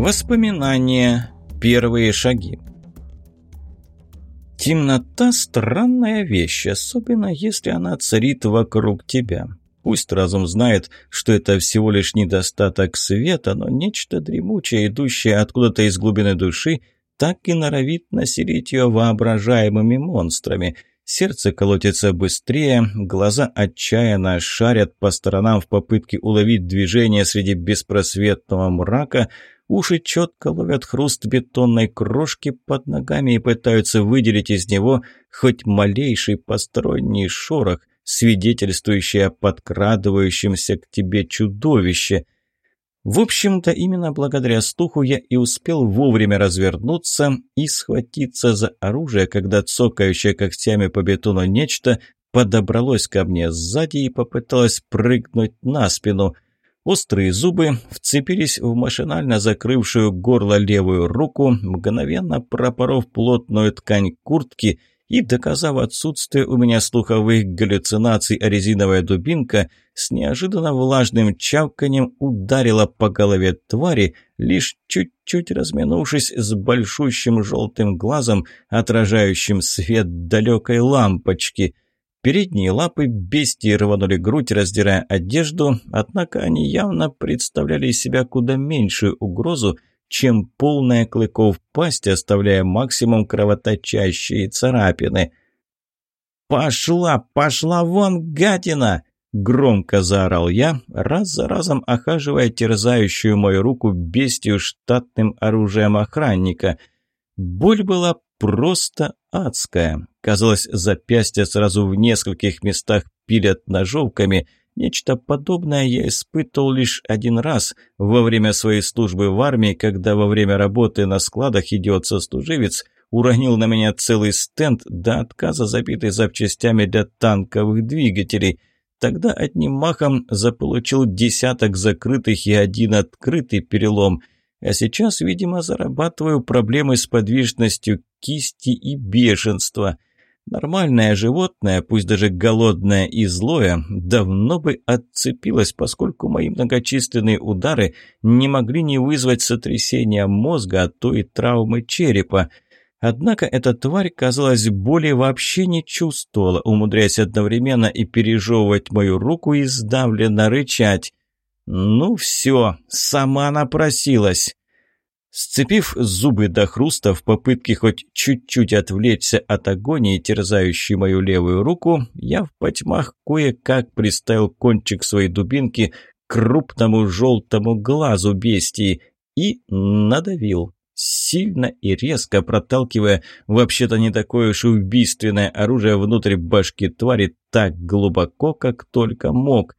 Воспоминания. Первые шаги. Темнота – странная вещь, особенно если она царит вокруг тебя. Пусть разум знает, что это всего лишь недостаток света, но нечто дремучее, идущее откуда-то из глубины души, так и норовит населить ее воображаемыми монстрами. Сердце колотится быстрее, глаза отчаянно шарят по сторонам в попытке уловить движение среди беспросветного мрака – Уши четко ловят хруст бетонной крошки под ногами и пытаются выделить из него хоть малейший посторонний шорох, свидетельствующий о подкрадывающемся к тебе чудовище. В общем-то, именно благодаря стуху я и успел вовремя развернуться и схватиться за оружие, когда цокающее когтями по бетону нечто подобралось ко мне сзади и попыталось прыгнуть на спину – Острые зубы вцепились в машинально закрывшую горло левую руку, мгновенно пропоров плотную ткань куртки и, доказав отсутствие у меня слуховых галлюцинаций, а резиновая дубинка с неожиданно влажным чавканием ударила по голове твари, лишь чуть-чуть разминувшись с большущим желтым глазом, отражающим свет далекой лампочки – Передние лапы бестии рванули грудь, раздирая одежду, однако они явно представляли из себя куда меньшую угрозу, чем полная клыков пасть, оставляя максимум кровоточащие царапины. «Пошла, пошла вон, гадина!» — громко заорал я, раз за разом охаживая терзающую мою руку бестию штатным оружием охранника. Боль была просто адская. Казалось, запястья сразу в нескольких местах пилят ножовками. Нечто подобное я испытывал лишь один раз во время своей службы в армии, когда во время работы на складах идиот-сослуживец уронил на меня целый стенд до отказа, забитый запчастями для танковых двигателей. Тогда одним махом заполучил десяток закрытых и один открытый перелом – а сейчас, видимо, зарабатываю проблемы с подвижностью кисти и бешенства. Нормальное животное, пусть даже голодное и злое, давно бы отцепилось, поскольку мои многочисленные удары не могли не вызвать сотрясения мозга, а то и травмы черепа. Однако эта тварь, казалось, боли вообще не чувствовала, умудряясь одновременно и пережевывать мою руку и сдавленно рычать. «Ну все, сама напросилась!» Сцепив зубы до хруста в попытке хоть чуть-чуть отвлечься от агонии, терзающей мою левую руку, я в потьмах кое-как приставил кончик своей дубинки к крупному желтому глазу бестии и надавил, сильно и резко проталкивая вообще-то не такое уж убийственное оружие внутрь башки твари так глубоко, как только мог.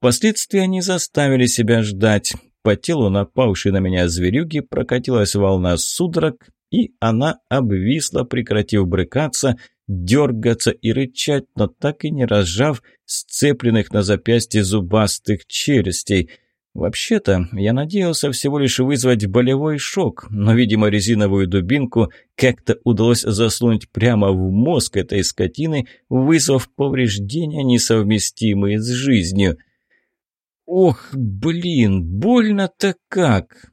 Последствия не заставили себя ждать. По телу напавшей на меня зверюги прокатилась волна судорог, и она обвисла, прекратив брыкаться, дергаться и рычать, но так и не разжав сцепленных на запястье зубастых челюстей. Вообще-то, я надеялся всего лишь вызвать болевой шок, но, видимо, резиновую дубинку как-то удалось засунуть прямо в мозг этой скотины, вызвав повреждения, несовместимые с жизнью. Ох, блин, больно-то как!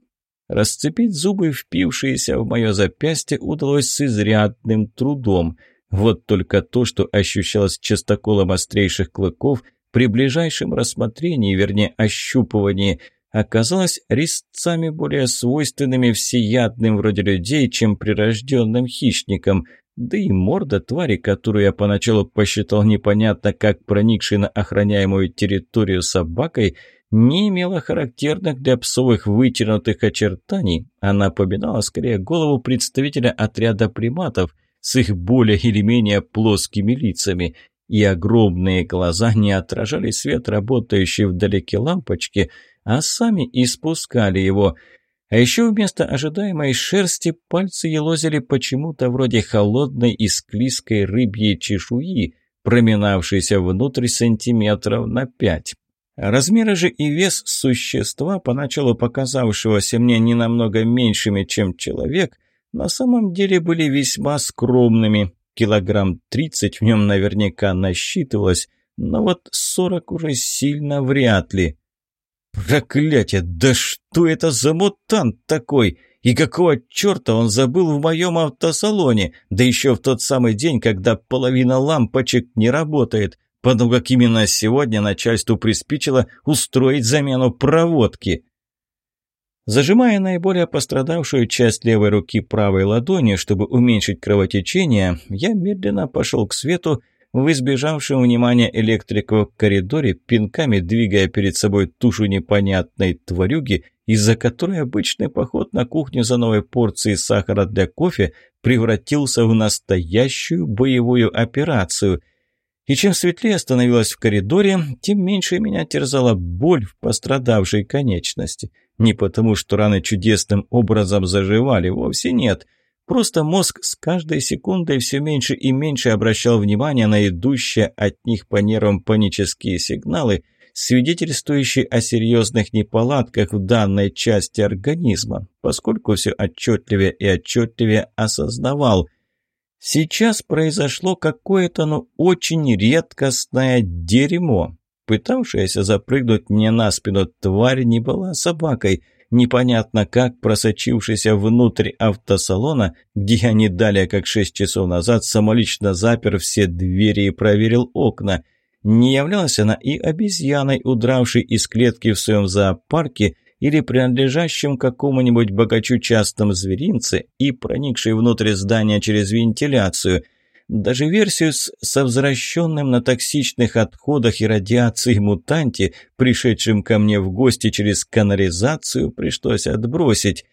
Расцепить зубы, впившиеся в мое запястье, удалось с изрядным трудом. Вот только то, что ощущалось частоколом острейших клыков, при ближайшем рассмотрении, вернее ощупывании, оказалось резцами более свойственными всеядным вроде людей, чем прирожденным хищникам. Да и морда твари, которую я поначалу посчитал непонятно как проникшей на охраняемую территорию собакой, не имела характерных для псовых вытянутых очертаний. Она напоминала скорее голову представителя отряда приматов с их более или менее плоскими лицами. И огромные глаза не отражали свет работающей вдалеке лампочки, а сами испускали его – а еще вместо ожидаемой шерсти пальцы елозили почему-то вроде холодной и склизкой рыбьей чешуи, проминавшейся внутрь сантиметров на пять. Размеры же и вес существа, поначалу показавшегося мне не намного меньшими, чем человек, на самом деле были весьма скромными. Килограмм тридцать в нем наверняка насчитывалось, но вот сорок уже сильно вряд ли. Проклятие, да что это за мутант такой? И какого черта он забыл в моем автосалоне? Да еще в тот самый день, когда половина лампочек не работает. Потому как именно сегодня начальству приспичило устроить замену проводки. Зажимая наиболее пострадавшую часть левой руки правой ладонью, чтобы уменьшить кровотечение, я медленно пошел к свету, в избежавшем внимания электрика в коридоре, пинками двигая перед собой тушу непонятной тварюги, из-за которой обычный поход на кухню за новой порцией сахара для кофе превратился в настоящую боевую операцию – и чем светлее становилось в коридоре, тем меньше меня терзала боль в пострадавшей конечности. Не потому, что раны чудесным образом заживали, вовсе нет. Просто мозг с каждой секундой все меньше и меньше обращал внимание на идущие от них по нервам панические сигналы, свидетельствующие о серьезных неполадках в данной части организма, поскольку все отчетливее и отчетливее осознавал – Сейчас произошло какое-то, ну, очень редкостное дерьмо. Пытавшаяся запрыгнуть мне на спину тварь не была собакой. Непонятно как просочившийся внутрь автосалона, где я не далее как шесть часов назад самолично запер все двери и проверил окна. Не являлась она и обезьяной, удравшей из клетки в своем зоопарке, или принадлежащем какому-нибудь богачу частном зверинце и проникший внутрь здания через вентиляцию. Даже версию с, со возвращенным на токсичных отходах и радиации мутанте, пришедшим ко мне в гости через канализацию, пришлось отбросить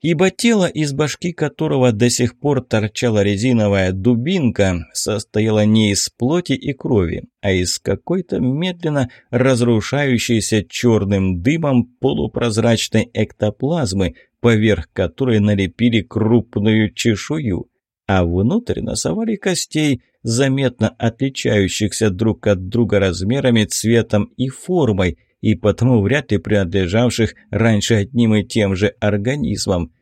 ибо тело, из башки которого до сих пор торчала резиновая дубинка, состояло не из плоти и крови, а из какой-то медленно разрушающейся черным дымом полупрозрачной эктоплазмы, поверх которой налепили крупную чешую, а внутрь носовали костей, заметно отличающихся друг от друга размерами, цветом и формой, и потому вряд ли принадлежавших раньше одним и тем же организмам.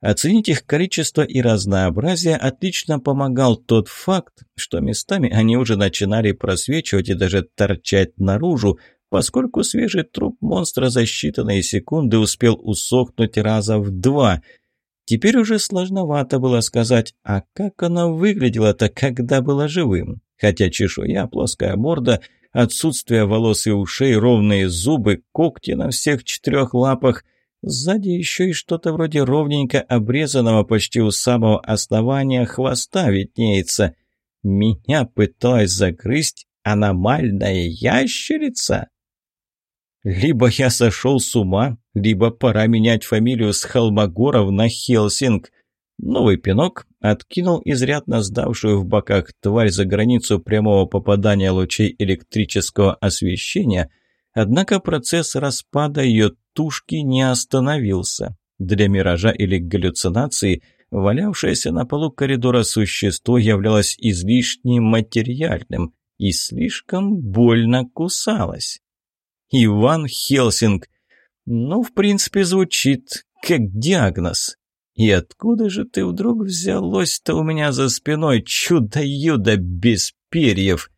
Оценить их количество и разнообразие отлично помогал тот факт, что местами они уже начинали просвечивать и даже торчать наружу, поскольку свежий труп монстра за считанные секунды успел усохнуть раза в два. Теперь уже сложновато было сказать, а как оно выглядело-то, когда было живым. Хотя чешуя, плоская морда, отсутствие волос и ушей, ровные зубы, когти на всех четырех лапах – Сзади еще и что-то вроде ровненько обрезанного почти у самого основания хвоста виднеется. Меня пыталась загрызть аномальная ящерица? Либо я сошел с ума, либо пора менять фамилию с Холмогоров на Хелсинг. Новый пинок откинул изрядно сдавшую в боках тварь за границу прямого попадания лучей электрического освещения, однако процесс распада ее тушки не остановился. Для миража или галлюцинации валявшееся на полу коридора существо являлось излишне материальным и слишком больно кусалось. Иван Хелсинг. Ну, в принципе, звучит как диагноз. И откуда же ты вдруг взялось-то у меня за спиной, чудо-юдо без перьев?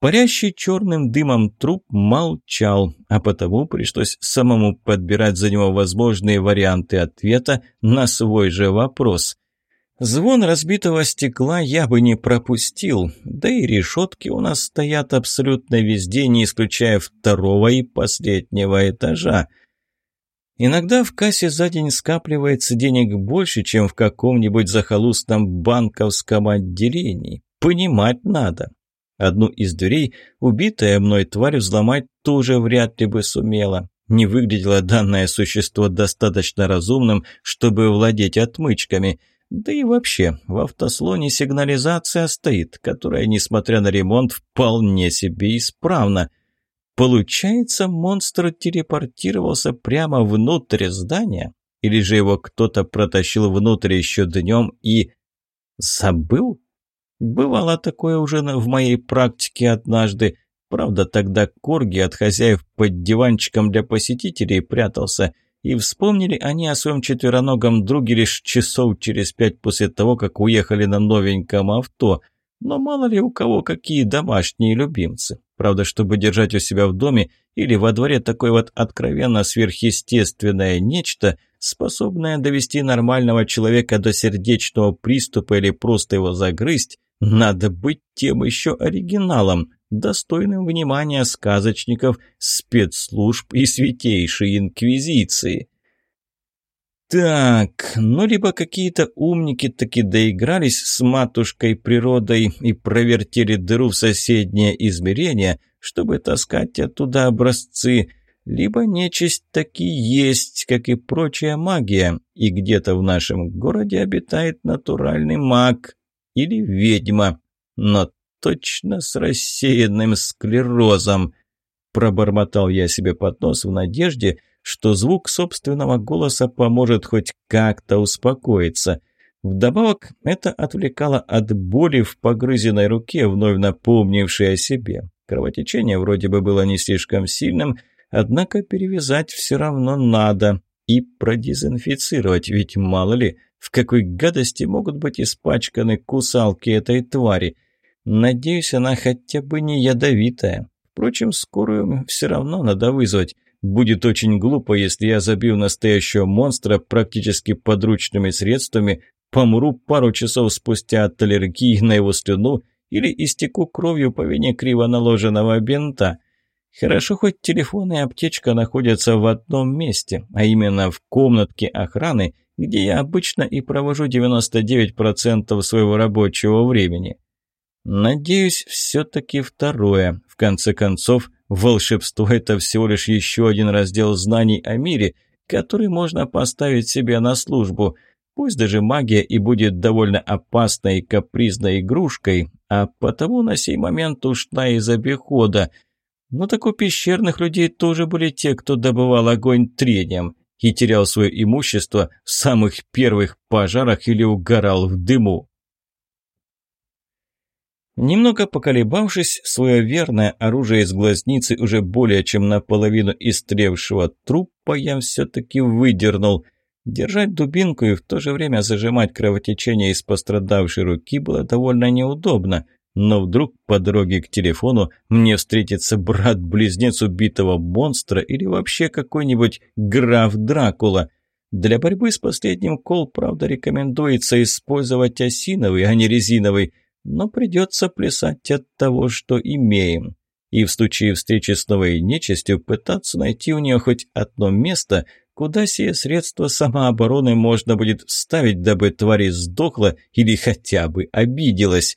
Парящий черным дымом труп молчал, а потому пришлось самому подбирать за него возможные варианты ответа на свой же вопрос. Звон разбитого стекла я бы не пропустил, да и решетки у нас стоят абсолютно везде, не исключая второго и последнего этажа. Иногда в кассе за день скапливается денег больше, чем в каком-нибудь захолустном банковском отделении. Понимать надо. Одну из дверей убитая мной тварь взломать тоже вряд ли бы сумела. Не выглядело данное существо достаточно разумным, чтобы владеть отмычками. Да и вообще, в автослоне сигнализация стоит, которая, несмотря на ремонт, вполне себе исправна. Получается, монстр телепортировался прямо внутрь здания? Или же его кто-то протащил внутрь еще днем и... Забыл? Бывало такое уже в моей практике однажды. Правда, тогда Корги от хозяев под диванчиком для посетителей прятался, и вспомнили они о своем четвероногом друге лишь часов через пять после того, как уехали на новеньком авто. Но мало ли у кого какие домашние любимцы. Правда, чтобы держать у себя в доме или во дворе такое вот откровенно сверхъестественное нечто, способное довести нормального человека до сердечного приступа или просто его загрызть, надо быть тем еще оригиналом, достойным внимания сказочников, спецслужб и святейшей инквизиции. Так, ну либо какие-то умники таки доигрались с матушкой природой и провертели дыру в соседнее измерение, чтобы таскать оттуда образцы, либо нечисть таки есть, как и прочая магия, и где-то в нашем городе обитает натуральный маг или ведьма, но точно с рассеянным склерозом. Пробормотал я себе под нос в надежде, что звук собственного голоса поможет хоть как-то успокоиться. Вдобавок, это отвлекало от боли в погрызенной руке, вновь напомнившей о себе. Кровотечение вроде бы было не слишком сильным, однако перевязать все равно надо и продезинфицировать, ведь мало ли, в какой гадости могут быть испачканы кусалки этой твари. Надеюсь, она хотя бы не ядовитая. Впрочем, скорую все равно надо вызвать. Будет очень глупо, если я забью настоящего монстра практически подручными средствами, помру пару часов спустя от аллергии на его слюну или истеку кровью по вине криво наложенного бинта. Хорошо, хоть телефон и аптечка находятся в одном месте, а именно в комнатке охраны, где я обычно и провожу 99% своего рабочего времени. Надеюсь, все-таки второе. В конце концов, Волшебство – это всего лишь еще один раздел знаний о мире, который можно поставить себе на службу. Пусть даже магия и будет довольно опасной и капризной игрушкой, а потому на сей момент ушла из обихода. Но так у пещерных людей тоже были те, кто добывал огонь трением и терял свое имущество в самых первых пожарах или угорал в дыму. Немного поколебавшись, свое верное оружие из глазницы уже более чем наполовину истревшего трупа я все-таки выдернул. Держать дубинку и в то же время зажимать кровотечение из пострадавшей руки было довольно неудобно. Но вдруг по дороге к телефону мне встретится брат-близнец убитого монстра или вообще какой-нибудь граф Дракула. Для борьбы с последним кол, правда, рекомендуется использовать осиновый, а не резиновый – но придется плясать от того, что имеем. И в случае встречи с новой нечистью пытаться найти у нее хоть одно место, куда сие средства самообороны можно будет вставить, дабы тварь сдохла или хотя бы обиделась.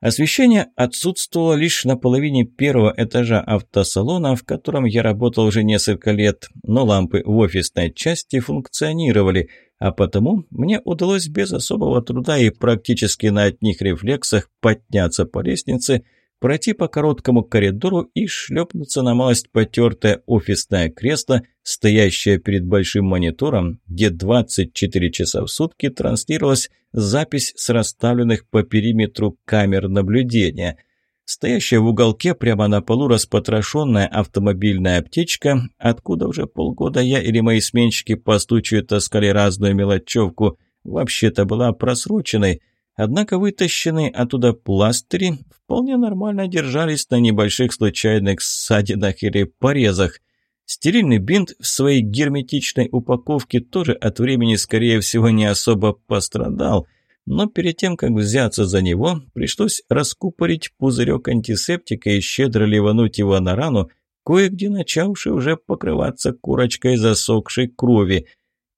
Освещение отсутствовало лишь на половине первого этажа автосалона, в котором я работал уже несколько лет, но лампы в офисной части функционировали – а потому мне удалось без особого труда и практически на одних рефлексах подняться по лестнице, пройти по короткому коридору и шлепнуться на малость потертое офисное кресло, стоящее перед большим монитором, где 24 часа в сутки транслировалась запись с расставленных по периметру камер наблюдения – Стоящая в уголке прямо на полу распотрошенная автомобильная аптечка, откуда уже полгода я или мои сменщики по случаю таскали разную мелочевку, вообще-то была просроченной, однако вытащенные оттуда пластыри вполне нормально держались на небольших случайных ссадинах или порезах. Стерильный бинт в своей герметичной упаковке тоже от времени, скорее всего, не особо пострадал – но перед тем, как взяться за него, пришлось раскупорить пузырек антисептика и щедро ливануть его на рану, кое-где начавший уже покрываться курочкой засохшей крови.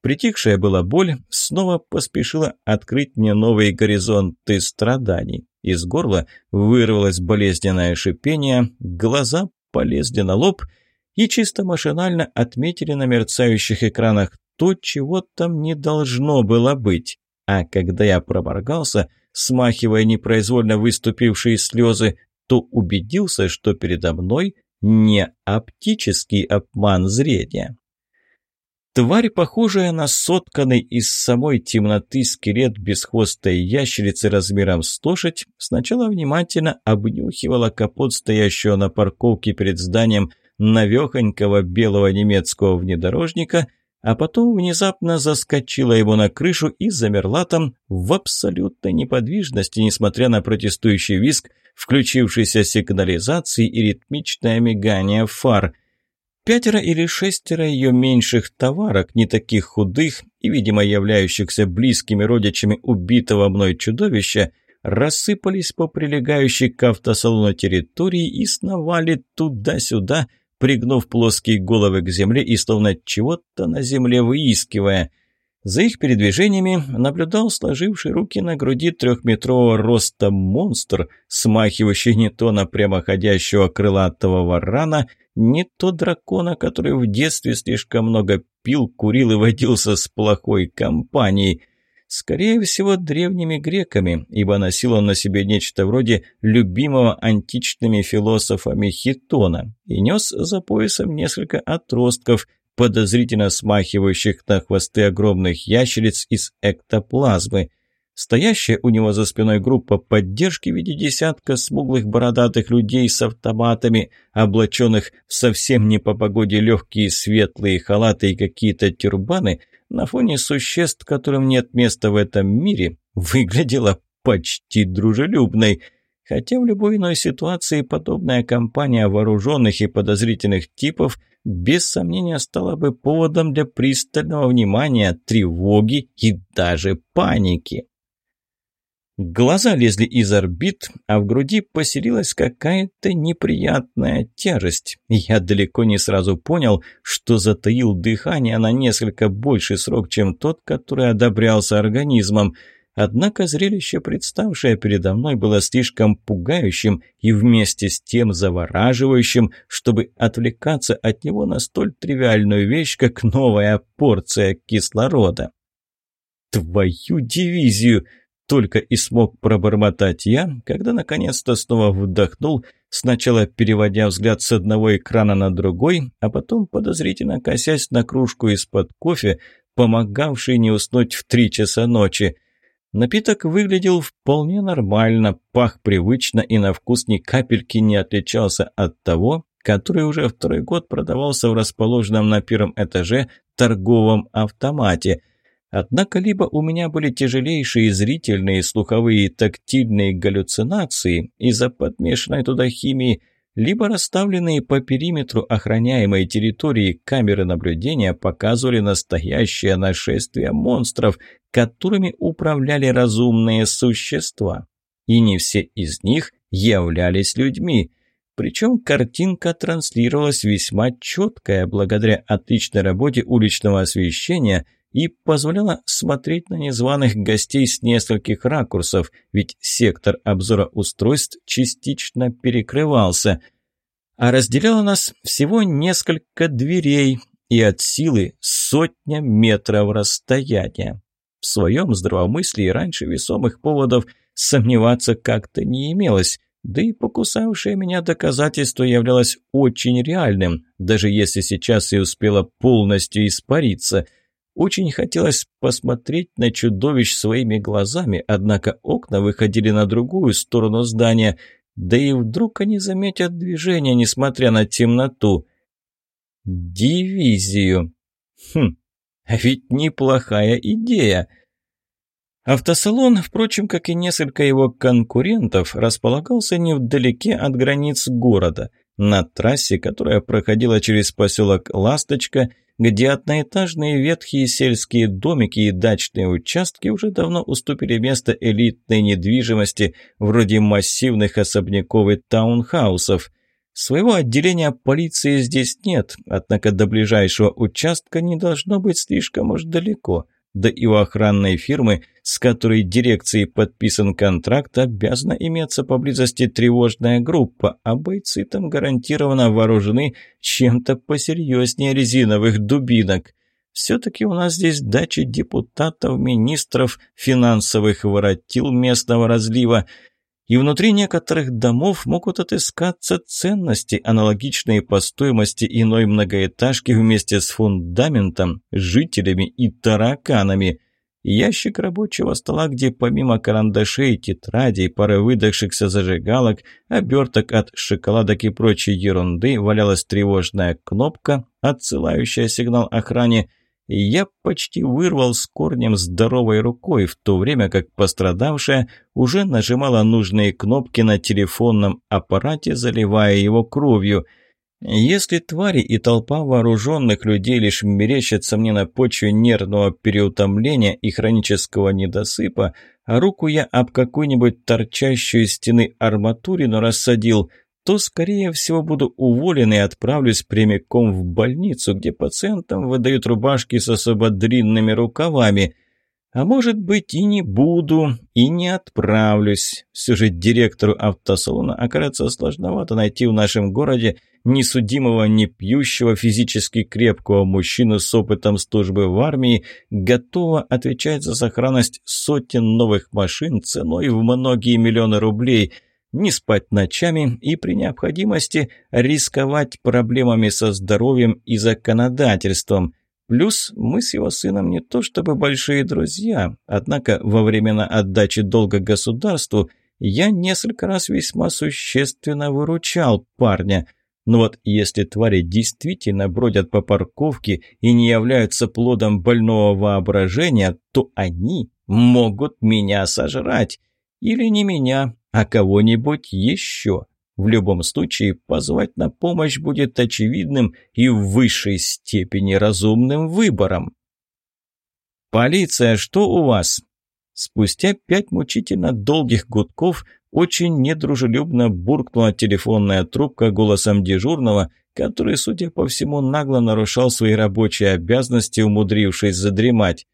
Притихшая была боль снова поспешила открыть мне новые горизонты страданий. Из горла вырвалось болезненное шипение, глаза полезли на лоб и чисто машинально отметили на мерцающих экранах то, чего там не должно было быть. А когда я проморгался, смахивая непроизвольно выступившие слезы, то убедился, что передо мной не оптический обман зрения. Тварь, похожая на сотканный из самой темноты скелет бесхвостой ящерицы размером с лошадь, сначала внимательно обнюхивала капот стоящего на парковке перед зданием навехонького белого немецкого внедорожника – а потом внезапно заскочила его на крышу и замерла там в абсолютной неподвижности, несмотря на протестующий визг, включившейся сигнализации и ритмичное мигание фар. Пятеро или шестеро ее меньших товарок, не таких худых и, видимо, являющихся близкими родичами убитого мной чудовища, рассыпались по прилегающей к автосалону территории и сновали туда-сюда, пригнув плоские головы к земле и словно чего-то на земле выискивая. За их передвижениями наблюдал сложивший руки на груди трехметрового роста монстр, смахивающий не то на прямоходящего крылатого варана – не то дракона, который в детстве слишком много пил, курил и водился с плохой компанией. Скорее всего, древними греками, ибо носил он на себе нечто вроде любимого античными философами хитона и нес за поясом несколько отростков, подозрительно смахивающих на хвосты огромных ящериц из эктоплазмы – Стоящая у него за спиной группа поддержки в виде десятка смуглых бородатых людей с автоматами, облаченных в совсем не по погоде легкие светлые халаты и какие-то тюрбаны, на фоне существ, которым нет места в этом мире, выглядела почти дружелюбной. Хотя в любой иной ситуации подобная компания вооруженных и подозрительных типов без сомнения стала бы поводом для пристального внимания, тревоги и даже паники. Глаза лезли из орбит, а в груди поселилась какая-то неприятная тяжесть. Я далеко не сразу понял, что затаил дыхание на несколько больший срок, чем тот, который одобрялся организмом. Однако зрелище, представшее передо мной, было слишком пугающим и вместе с тем завораживающим, чтобы отвлекаться от него на столь тривиальную вещь, как новая порция кислорода. «Твою дивизию!» Только и смог пробормотать я, когда наконец-то снова вдохнул, сначала переводя взгляд с одного экрана на другой, а потом подозрительно косясь на кружку из-под кофе, помогавший не уснуть в три часа ночи. Напиток выглядел вполне нормально, пах привычно и на вкус ни капельки не отличался от того, который уже второй год продавался в расположенном на первом этаже торговом автомате – Однако либо у меня были тяжелейшие зрительные, слуховые и тактильные галлюцинации из-за подмешанной туда химии, либо расставленные по периметру охраняемой территории камеры наблюдения показывали настоящее нашествие монстров, которыми управляли разумные существа. И не все из них являлись людьми. Причем картинка транслировалась весьма четкая благодаря отличной работе уличного освещения – и позволяла смотреть на незваных гостей с нескольких ракурсов, ведь сектор обзора устройств частично перекрывался. А разделяло нас всего несколько дверей и от силы сотня метров расстояния. В своем здравомыслии раньше весомых поводов сомневаться как-то не имелось, да и покусавшее меня доказательство являлось очень реальным, даже если сейчас и успело полностью испариться – очень хотелось посмотреть на чудовищ своими глазами, однако окна выходили на другую сторону здания, да и вдруг они заметят движение, несмотря на темноту. Дивизию. Хм, а ведь неплохая идея. Автосалон, впрочем, как и несколько его конкурентов, располагался невдалеке от границ города, на трассе, которая проходила через поселок Ласточка – где одноэтажные ветхие сельские домики и дачные участки уже давно уступили место элитной недвижимости, вроде массивных особняков и таунхаусов. Своего отделения полиции здесь нет, однако до ближайшего участка не должно быть слишком уж далеко – да и у охранной фирмы, с которой дирекцией подписан контракт, обязана иметься поблизости тревожная группа, а бойцы там гарантированно вооружены чем-то посерьезнее резиновых дубинок. Все-таки у нас здесь дачи депутатов, министров, финансовых воротил местного разлива, и внутри некоторых домов могут отыскаться ценности, аналогичные по стоимости иной многоэтажки вместе с фундаментом, жителями и тараканами. Ящик рабочего стола, где помимо карандашей, тетрадей, пары выдохшихся зажигалок, оберток от шоколадок и прочей ерунды, валялась тревожная кнопка, отсылающая сигнал охране – я почти вырвал с корнем здоровой рукой, в то время как пострадавшая уже нажимала нужные кнопки на телефонном аппарате, заливая его кровью. Если твари и толпа вооруженных людей лишь мерещатся мне на почве нервного переутомления и хронического недосыпа, а руку я об какую-нибудь торчащую стены арматурину рассадил – то, скорее всего, буду уволен и отправлюсь прямиком в больницу, где пациентам выдают рубашки с особо длинными рукавами. А может быть и не буду, и не отправлюсь. Все же директору автосалона окажется сложновато найти в нашем городе несудимого, не пьющего, физически крепкого мужчину с опытом службы в армии, готового отвечать за сохранность сотен новых машин ценой в многие миллионы рублей – не спать ночами и при необходимости рисковать проблемами со здоровьем и законодательством. Плюс мы с его сыном не то чтобы большие друзья, однако во времена отдачи долга государству я несколько раз весьма существенно выручал парня. Но вот если твари действительно бродят по парковке и не являются плодом больного воображения, то они могут меня сожрать. Или не меня, а кого-нибудь еще. В любом случае, позвать на помощь будет очевидным и в высшей степени разумным выбором. «Полиция, что у вас?» Спустя пять мучительно долгих гудков очень недружелюбно буркнула телефонная трубка голосом дежурного, который, судя по всему, нагло нарушал свои рабочие обязанности, умудрившись задремать.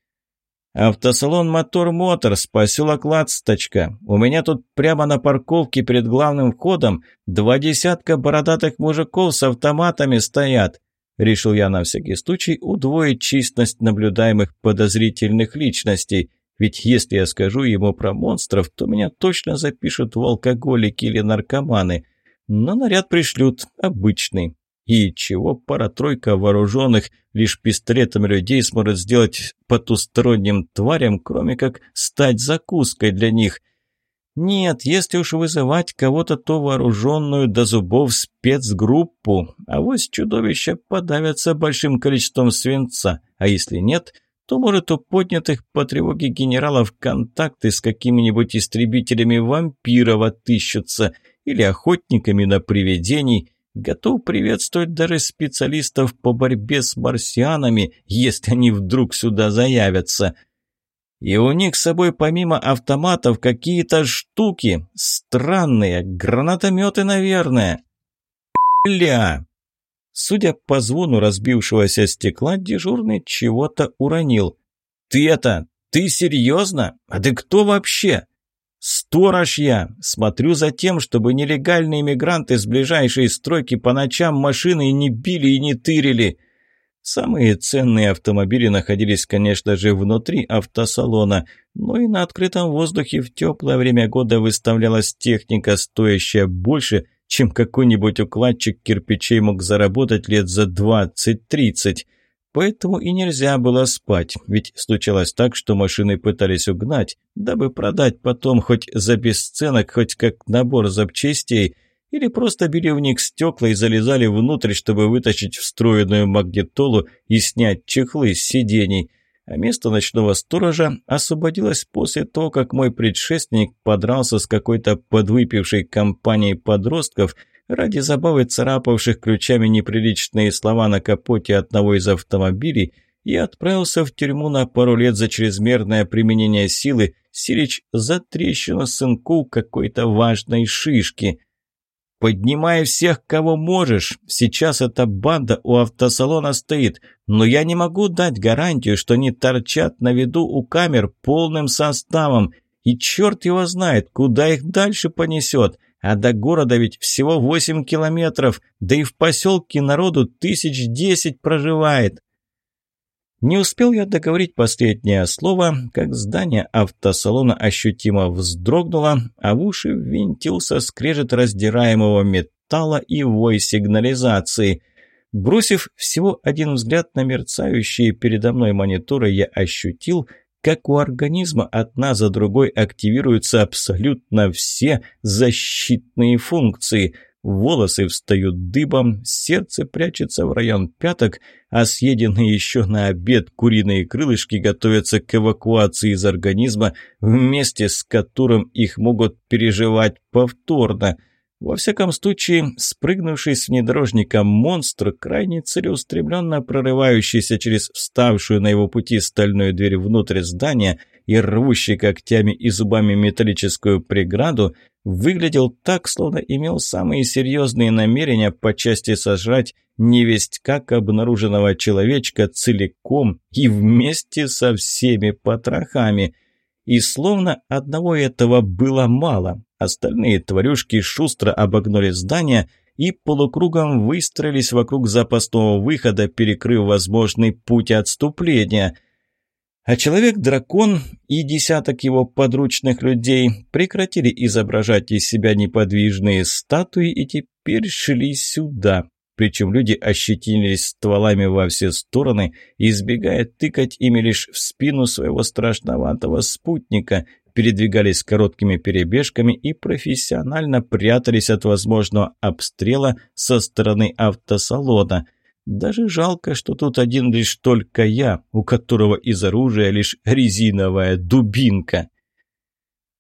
«Автосалон «Мотор Моторс», поселок Лацточка. У меня тут прямо на парковке перед главным входом два десятка бородатых мужиков с автоматами стоят». Решил я на всякий случай удвоить численность наблюдаемых подозрительных личностей. Ведь если я скажу ему про монстров, то меня точно запишут в алкоголики или наркоманы. Но наряд пришлют обычный. И чего пара-тройка вооруженных лишь пистолетом людей сможет сделать потусторонним тварям, кроме как стать закуской для них? Нет, если уж вызывать кого-то, то вооруженную до зубов спецгруппу, а вот чудовища подавятся большим количеством свинца, а если нет, то, может, у поднятых по тревоге генералов контакты с какими-нибудь истребителями вампиров отыщутся или охотниками на привидений – Готов приветствовать даже специалистов по борьбе с марсианами, если они вдруг сюда заявятся. И у них с собой помимо автоматов какие-то штуки. Странные, гранатометы, наверное. Бля! Судя по звону разбившегося стекла, дежурный чего-то уронил. «Ты это, ты серьезно? А ты кто вообще?» «Сторож я! Смотрю за тем, чтобы нелегальные мигранты с ближайшей стройки по ночам машины не били и не тырили!» Самые ценные автомобили находились, конечно же, внутри автосалона, но и на открытом воздухе в теплое время года выставлялась техника, стоящая больше, чем какой-нибудь укладчик кирпичей мог заработать лет за 20-30. Поэтому и нельзя было спать, ведь случалось так, что машины пытались угнать, дабы продать потом хоть за бесценок, хоть как набор запчастей, или просто били в них стекла и залезали внутрь, чтобы вытащить встроенную магнитолу и снять чехлы с сидений. А место ночного сторожа освободилось после того, как мой предшественник подрался с какой-то подвыпившей компанией подростков – ради забавы царапавших ключами неприличные слова на капоте одного из автомобилей и отправился в тюрьму на пару лет за чрезмерное применение силы, сирич за трещину сынку какой-то важной шишки. «Поднимай всех, кого можешь. Сейчас эта банда у автосалона стоит, но я не могу дать гарантию, что они торчат на виду у камер полным составом, и черт его знает, куда их дальше понесет». А до города ведь всего восемь километров, да и в поселке народу тысяч десять проживает. Не успел я договорить последнее слово, как здание автосалона ощутимо вздрогнуло, а в уши ввинтился скрежет раздираемого металла и вой сигнализации. Бросив всего один взгляд на мерцающие передо мной мониторы, я ощутил, как у организма одна за другой активируются абсолютно все защитные функции. волосы встают дыбом, сердце прячется в район пяток, а съеденные еще на обед куриные крылышки готовятся к эвакуации из организма, вместе с которым их могут переживать повторно – во всяком случае, спрыгнувший с внедорожника монстр, крайне целеустремленно прорывающийся через вставшую на его пути стальную дверь внутрь здания и рвущий когтями и зубами металлическую преграду, выглядел так, словно имел самые серьезные намерения по части сожрать невесть как обнаруженного человечка целиком и вместе со всеми потрохами. И словно одного этого было мало, Остальные тварюшки шустро обогнули здание и полукругом выстроились вокруг запасного выхода, перекрыв возможный путь отступления. А человек-дракон и десяток его подручных людей прекратили изображать из себя неподвижные статуи и теперь шли сюда. Причем люди ощетинились стволами во все стороны, избегая тыкать ими лишь в спину своего страшноватого спутника, передвигались короткими перебежками и профессионально прятались от возможного обстрела со стороны автосалона. Даже жалко, что тут один лишь только я, у которого из оружия лишь резиновая дубинка.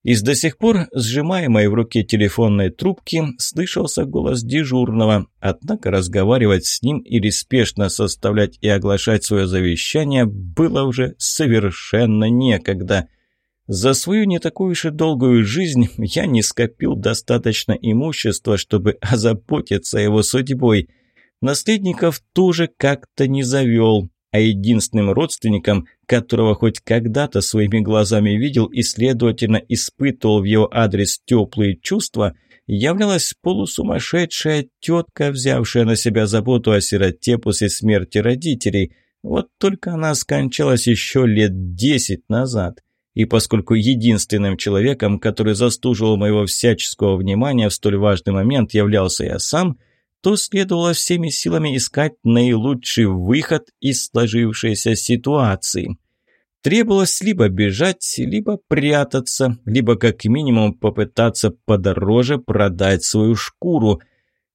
Из до сих пор сжимаемой в руке телефонной трубки слышался голос дежурного, однако разговаривать с ним или спешно составлять и оглашать свое завещание было уже совершенно некогда – за свою не такую уж и долгую жизнь я не скопил достаточно имущества, чтобы озаботиться его судьбой. Наследников тоже как-то не завел, а единственным родственником, которого хоть когда-то своими глазами видел и, следовательно, испытывал в его адрес теплые чувства, являлась полусумасшедшая тетка, взявшая на себя заботу о сироте после смерти родителей. Вот только она скончалась еще лет десять назад и поскольку единственным человеком, который застуживал моего всяческого внимания в столь важный момент, являлся я сам, то следовало всеми силами искать наилучший выход из сложившейся ситуации. Требовалось либо бежать, либо прятаться, либо как минимум попытаться подороже продать свою шкуру –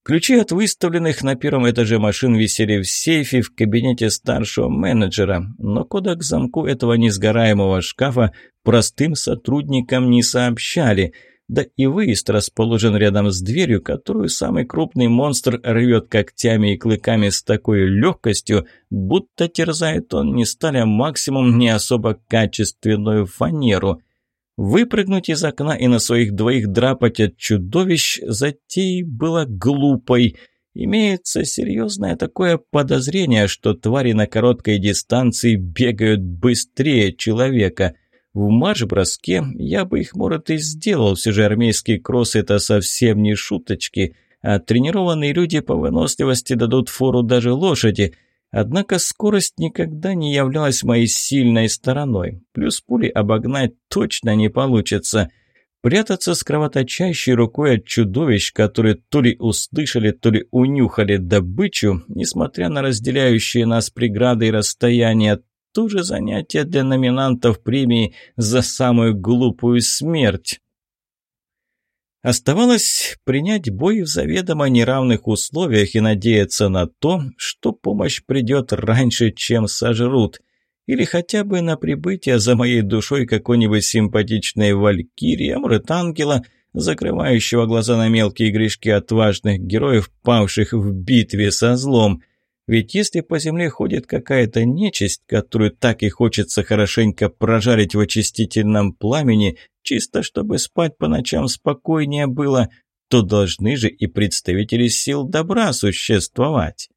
Ключи от выставленных на первом этаже машин висели в сейфе в кабинете старшего менеджера, но кода к замку этого несгораемого шкафа простым сотрудникам не сообщали. Да и выезд расположен рядом с дверью, которую самый крупный монстр рвет когтями и клыками с такой легкостью, будто терзает он не сталь, а максимум не особо качественную фанеру – Выпрыгнуть из окна и на своих двоих драпать от чудовищ затеей было глупой. Имеется серьезное такое подозрение, что твари на короткой дистанции бегают быстрее человека. В марш-броске я бы их, может, и сделал, все же армейский кросс – это совсем не шуточки, а тренированные люди по выносливости дадут фору даже лошади – Однако скорость никогда не являлась моей сильной стороной. Плюс пули обогнать точно не получится. Прятаться с кровоточащей рукой от чудовищ, которые то ли услышали, то ли унюхали добычу, несмотря на разделяющие нас преграды и расстояния, тоже занятие для номинантов премии за самую глупую смерть. Оставалось принять бой в заведомо неравных условиях и надеяться на то, что помощь придет раньше, чем сожрут. Или хотя бы на прибытие за моей душой какой-нибудь симпатичной валькирии, а может ангела, закрывающего глаза на мелкие грешки отважных героев, павших в битве со злом – ведь если по земле ходит какая-то нечисть, которую так и хочется хорошенько прожарить в очистительном пламени, чисто чтобы спать по ночам спокойнее было, то должны же и представители сил добра существовать.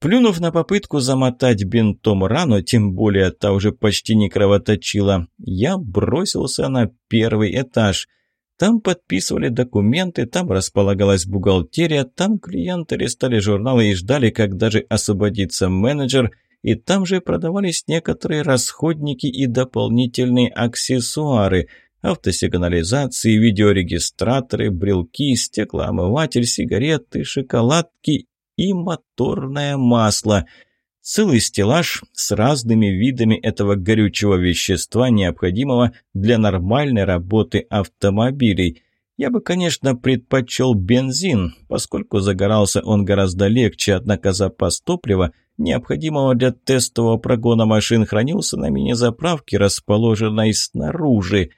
Плюнув на попытку замотать бинтом рану, тем более та уже почти не кровоточила, я бросился на первый этаж – там подписывали документы, там располагалась бухгалтерия, там клиенты листали журналы и ждали, когда же освободится менеджер, и там же продавались некоторые расходники и дополнительные аксессуары – автосигнализации, видеорегистраторы, брелки, стеклоомыватель, сигареты, шоколадки и моторное масло – Целый стеллаж с разными видами этого горючего вещества, необходимого для нормальной работы автомобилей. Я бы, конечно, предпочел бензин, поскольку загорался он гораздо легче, однако запас топлива, необходимого для тестового прогона машин, хранился на мини-заправке, расположенной снаружи.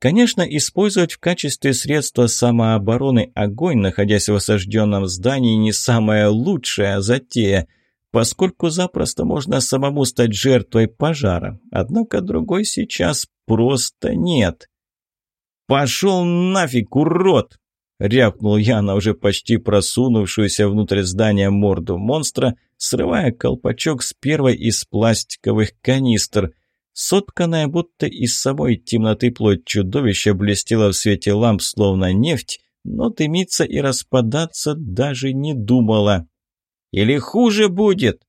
Конечно, использовать в качестве средства самообороны огонь, находясь в осажденном здании, не самая лучшая затея, поскольку запросто можно самому стать жертвой пожара. Однако другой сейчас просто нет. «Пошел нафиг, урод!» — рявкнул я на уже почти просунувшуюся внутрь здания морду монстра, срывая колпачок с первой из пластиковых канистр. Сотканная будто из самой темноты плоть чудовища блестела в свете ламп, словно нефть, но дымиться и распадаться даже не думала. «Или хуже будет!»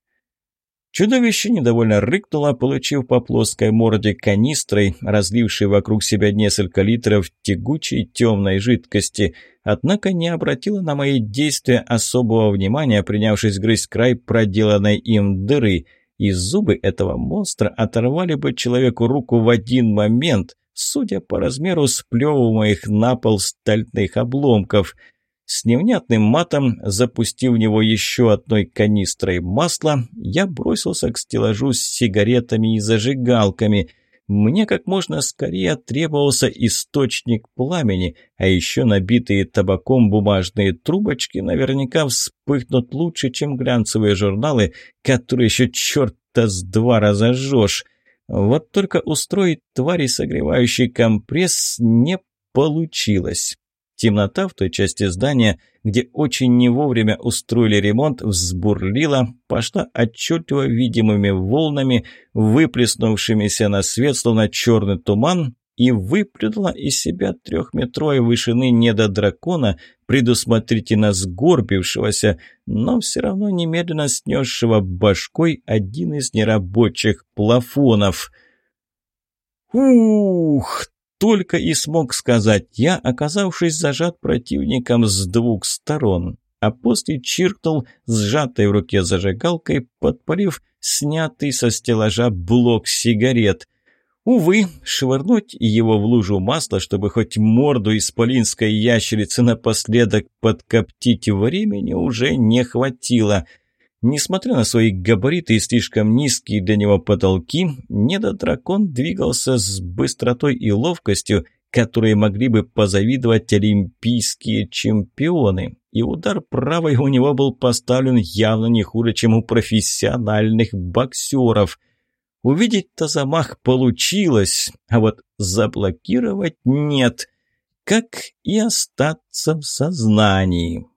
Чудовище недовольно рыкнуло, получив по плоской морде канистрой, разлившей вокруг себя несколько литров тягучей темной жидкости, однако не обратило на мои действия особого внимания, принявшись грызть край проделанной им дыры, и зубы этого монстра оторвали бы человеку руку в один момент, судя по размеру сплевываемых на пол стальных обломков – с невнятным матом, запустив в него еще одной канистрой масла, я бросился к стеллажу с сигаретами и зажигалками. Мне как можно скорее требовался источник пламени, а еще набитые табаком бумажные трубочки наверняка вспыхнут лучше, чем глянцевые журналы, которые еще черта с два разожжешь. Вот только устроить твари согревающий компресс не получилось. Темнота в той части здания, где очень не вовремя устроили ремонт, взбурлила, пошла отчетливо видимыми волнами, выплеснувшимися на свет, словно черный туман, и выплюнула из себя трехметровой вышины недодракона, предусмотрительно сгорбившегося, но все равно немедленно снесшего башкой один из нерабочих плафонов. «Ух, только и смог сказать я, оказавшись зажат противником с двух сторон, а после чиркнул сжатой в руке зажигалкой, подпалив снятый со стеллажа блок сигарет. Увы, швырнуть его в лужу масла, чтобы хоть морду исполинской ящерицы напоследок подкоптить времени уже не хватило — Несмотря на свои габариты и слишком низкие для него потолки, недодракон двигался с быстротой и ловкостью, которые могли бы позавидовать олимпийские чемпионы. И удар правой у него был поставлен явно не хуже, чем у профессиональных боксеров. Увидеть-то замах получилось, а вот заблокировать нет, как и остаться в сознании.